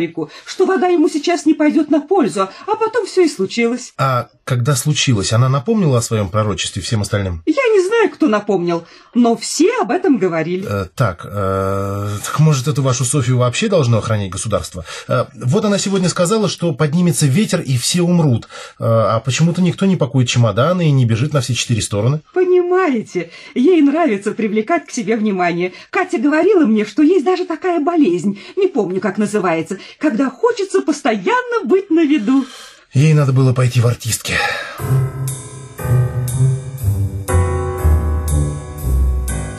фабрику, что вода ему сейчас не пойдет на пользу, а потом все и случилось. А когда случилось, она напомнила о своем пророчестве всем остальным? Я не знаю, кто напомнил, но все об этом говорили. Э, так, э, так, может, эту вашу Софию вообще должно охранять государство? Э, вот она сегодня сказала, что поднимется ветер и все умрут. Э, а почему-то никто не пакует чемоданы и не бежит на все четыре стороны. Понимаете, ей нравится привлекать к себе внимание. Катя говорила мне, что есть даже такая болезнь, не помню, как называется, когда хочется постоянно быть на виду. Ей надо было пойти в артистки.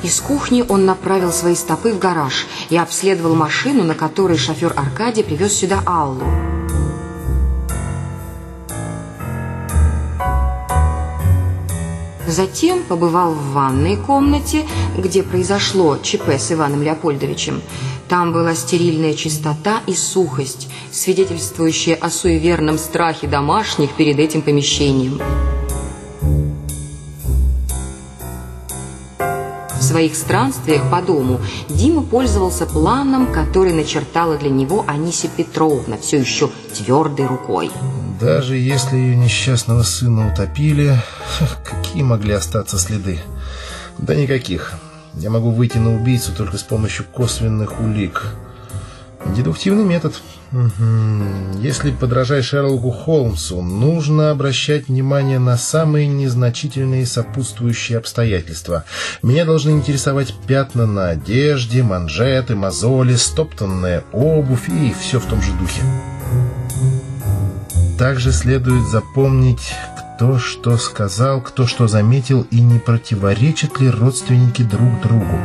Из кухни он направил свои стопы в гараж и обследовал машину, на которой шофер Аркадий привез сюда Аллу. Затем побывал в ванной комнате, где произошло ЧП с Иваном Леопольдовичем. Там была стерильная чистота и сухость, свидетельствующая о суеверном страхе домашних перед этим помещением. Своих странствиях по дому Дима пользовался планом, который начертала для него Анисия Петровна, все еще твердой рукой. Даже если ее несчастного сына утопили, какие могли остаться следы? Да никаких. Я могу выйти на убийцу только с помощью косвенных улик. Дедуктивный метод. Угу. Если, подражая Шерлоку Холмсу, нужно обращать внимание на самые незначительные сопутствующие обстоятельства. Меня должны интересовать пятна на одежде, манжеты, мозоли, стоптанная обувь и все в том же духе. Также следует запомнить, кто что сказал, кто что заметил и не противоречат ли родственники друг другу.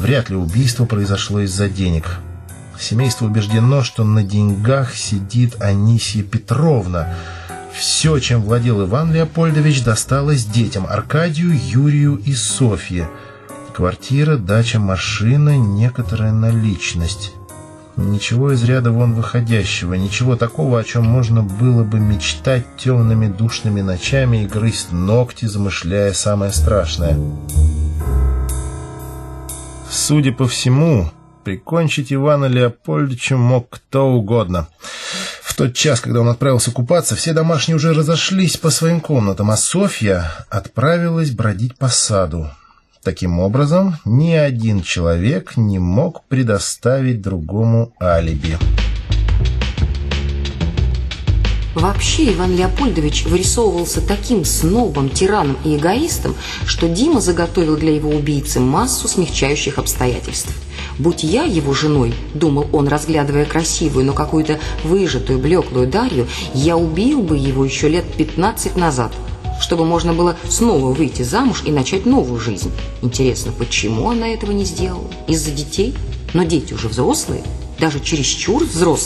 Вряд ли убийство произошло из-за денег. Семейство убеждено, что на деньгах сидит Анисия Петровна. Все, чем владел Иван Леопольдович, досталось детям Аркадию, Юрию и Софье. Квартира, дача, машина, некоторая наличность. Ничего из ряда вон выходящего, ничего такого, о чем можно было бы мечтать темными душными ночами и грызть ногти, замышляя самое страшное. Судя по всему, прикончить Ивана Леопольдовича мог кто угодно. В тот час, когда он отправился купаться, все домашние уже разошлись по своим комнатам, а Софья отправилась бродить по саду. Таким образом, ни один человек не мог предоставить другому алиби. Вообще Иван Леопольдович вырисовывался таким снобом, тираном и эгоистом, что Дима заготовил для его убийцы массу смягчающих обстоятельств. «Будь я его женой», — думал он, разглядывая красивую, но какую-то выжатую, блеклую Дарью, «я убил бы его еще лет пятнадцать назад» чтобы можно было снова выйти замуж и начать новую жизнь. Интересно, почему она этого не сделала? Из-за детей? Но дети уже взрослые, даже чересчур взрослые.